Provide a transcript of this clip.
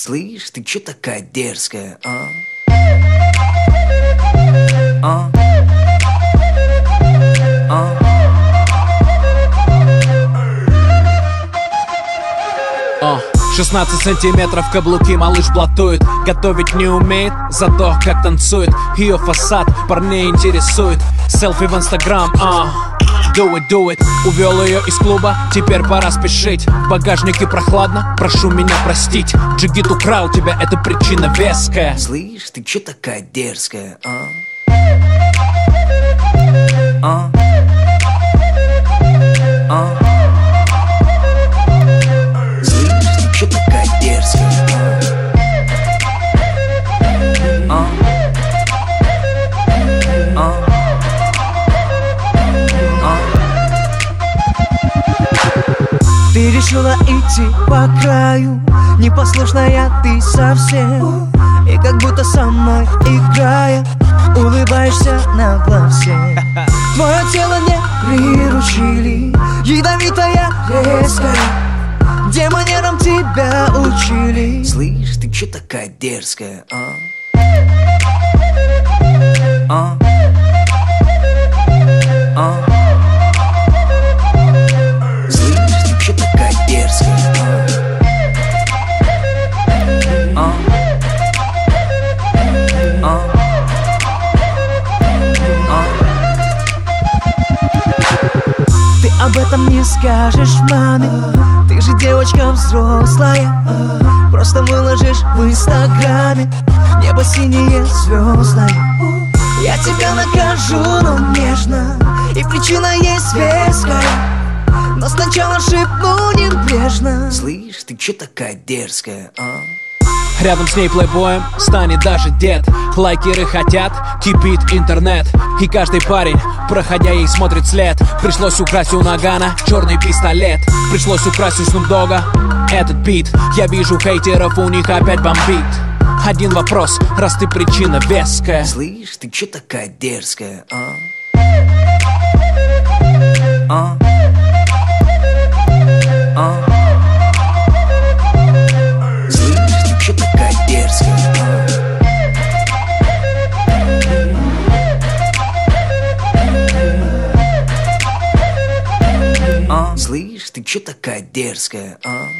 Слышь, ты чё такая дерзкая, а? А? А? О, 16 сантиметров каблуки малыш блатует Готовить не умеет, зато как танцует Ее фасад парней интересует Селфи в инстаграм, а Do it, do it Увел ее из клуба, теперь пора спешить В багажнике прохладно, прошу меня простить Джигит украл тебя, это причина веская Слышь, ты чё такая дерзкая? А? А? Ты решила идти по краю Непослушная ты совсем И как будто со мной играя Улыбаешься на глазе Твое тело не приручили Ядовитая, резкая Где манерам тебя учили Слышь, ты чё такая дерзкая? А? Ты об этом не скажешь маме. Ты же девочка взрослая. Просто выложишь в инстаграме. Небо синее звездное Я тебя накажу, но нежно. И причина есть веская. Но сначала шепну небрежно. Слышь, ты чё такая дерзкая, а? Рядом с ней плейбоем станет даже дед Лайкеры хотят, кипит интернет И каждый парень, проходя ей, смотрит след Пришлось украсть у Нагана черный пистолет Пришлось украсть у Снупдога этот бит Я вижу хейтеров, у них опять бомбит Один вопрос, раз ты причина веская Слышь, ты чё такая дерзкая? А? А? Слышь, ты чё такая дерзкая, а?